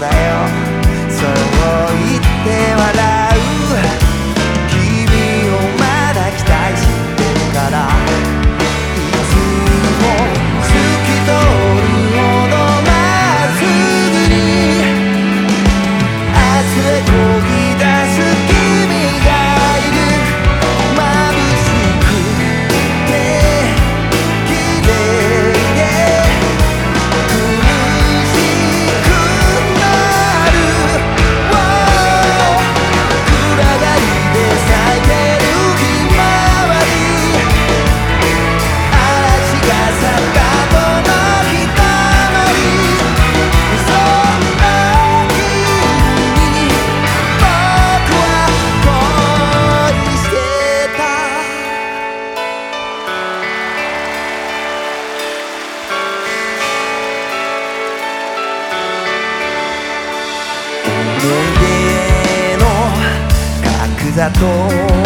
だよ。そう言って笑う影の角砂糖